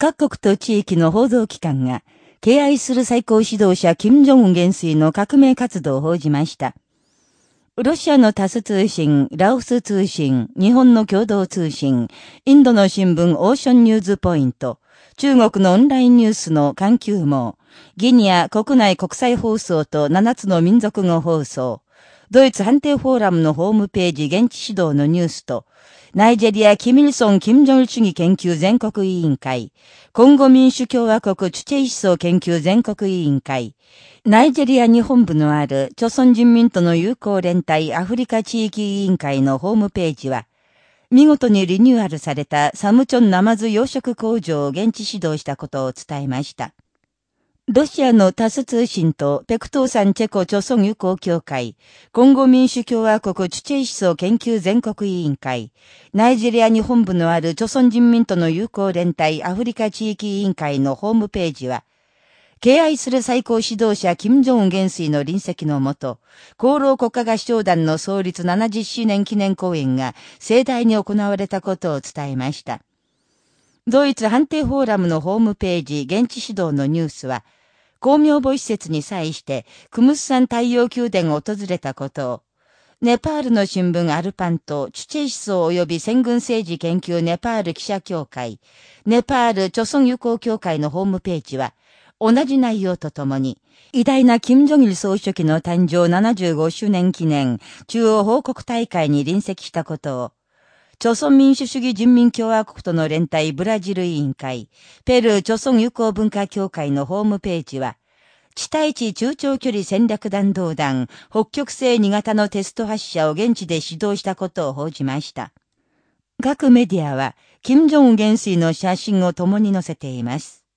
各国と地域の報道機関が、敬愛する最高指導者金正恩元帥の革命活動を報じました。ロシアのタス通信、ラオス通信、日本の共同通信、インドの新聞オーションニューズポイント、中国のオンラインニュースの環球網、ギニア国内国際放送と7つの民族語放送、ドイツ判定フォーラムのホームページ現地指導のニュースと、ナイジェリア・キミルソン・キム・ジョン主義研究全国委員会、コンゴ民主共和国チュチェイ思想研究全国委員会、ナイジェリアに本部のある、朝鮮人民との友好連帯アフリカ地域委員会のホームページは、見事にリニューアルされたサムチョンナマズ養殖工場を現地指導したことを伝えました。ロシアのタス通信とペクトーサンチェコ朝鮮友好協会、コンゴ民主共和国チュチェイ思想研究全国委員会、ナイジェリアに本部のある朝鮮人民との友好連帯アフリカ地域委員会のホームページは、敬愛する最高指導者金正恩元帥の臨席のもと、厚労国家合唱団の創立70周年記念公演が盛大に行われたことを伝えました。ドイツ判定フォーラムのホームページ現地指導のニュースは、公明母施設に際して、クムスサン太陽宮殿を訪れたこと。を、ネパールの新聞アルパンと、チュチェ思想及び戦軍政治研究ネパール記者協会、ネパール著村友好協会のホームページは、同じ内容とともに、偉大な金正日総書記の誕生75周年記念中央報告大会に臨席したことを、朝鮮民主主義人民共和国との連帯ブラジル委員会、ペルー朝鮮友好文化協会のホームページは、地対地中長距離戦略弾道弾、北極星2型のテスト発射を現地で指導したことを報じました。各メディアは、金正恩元帥の写真を共に載せています。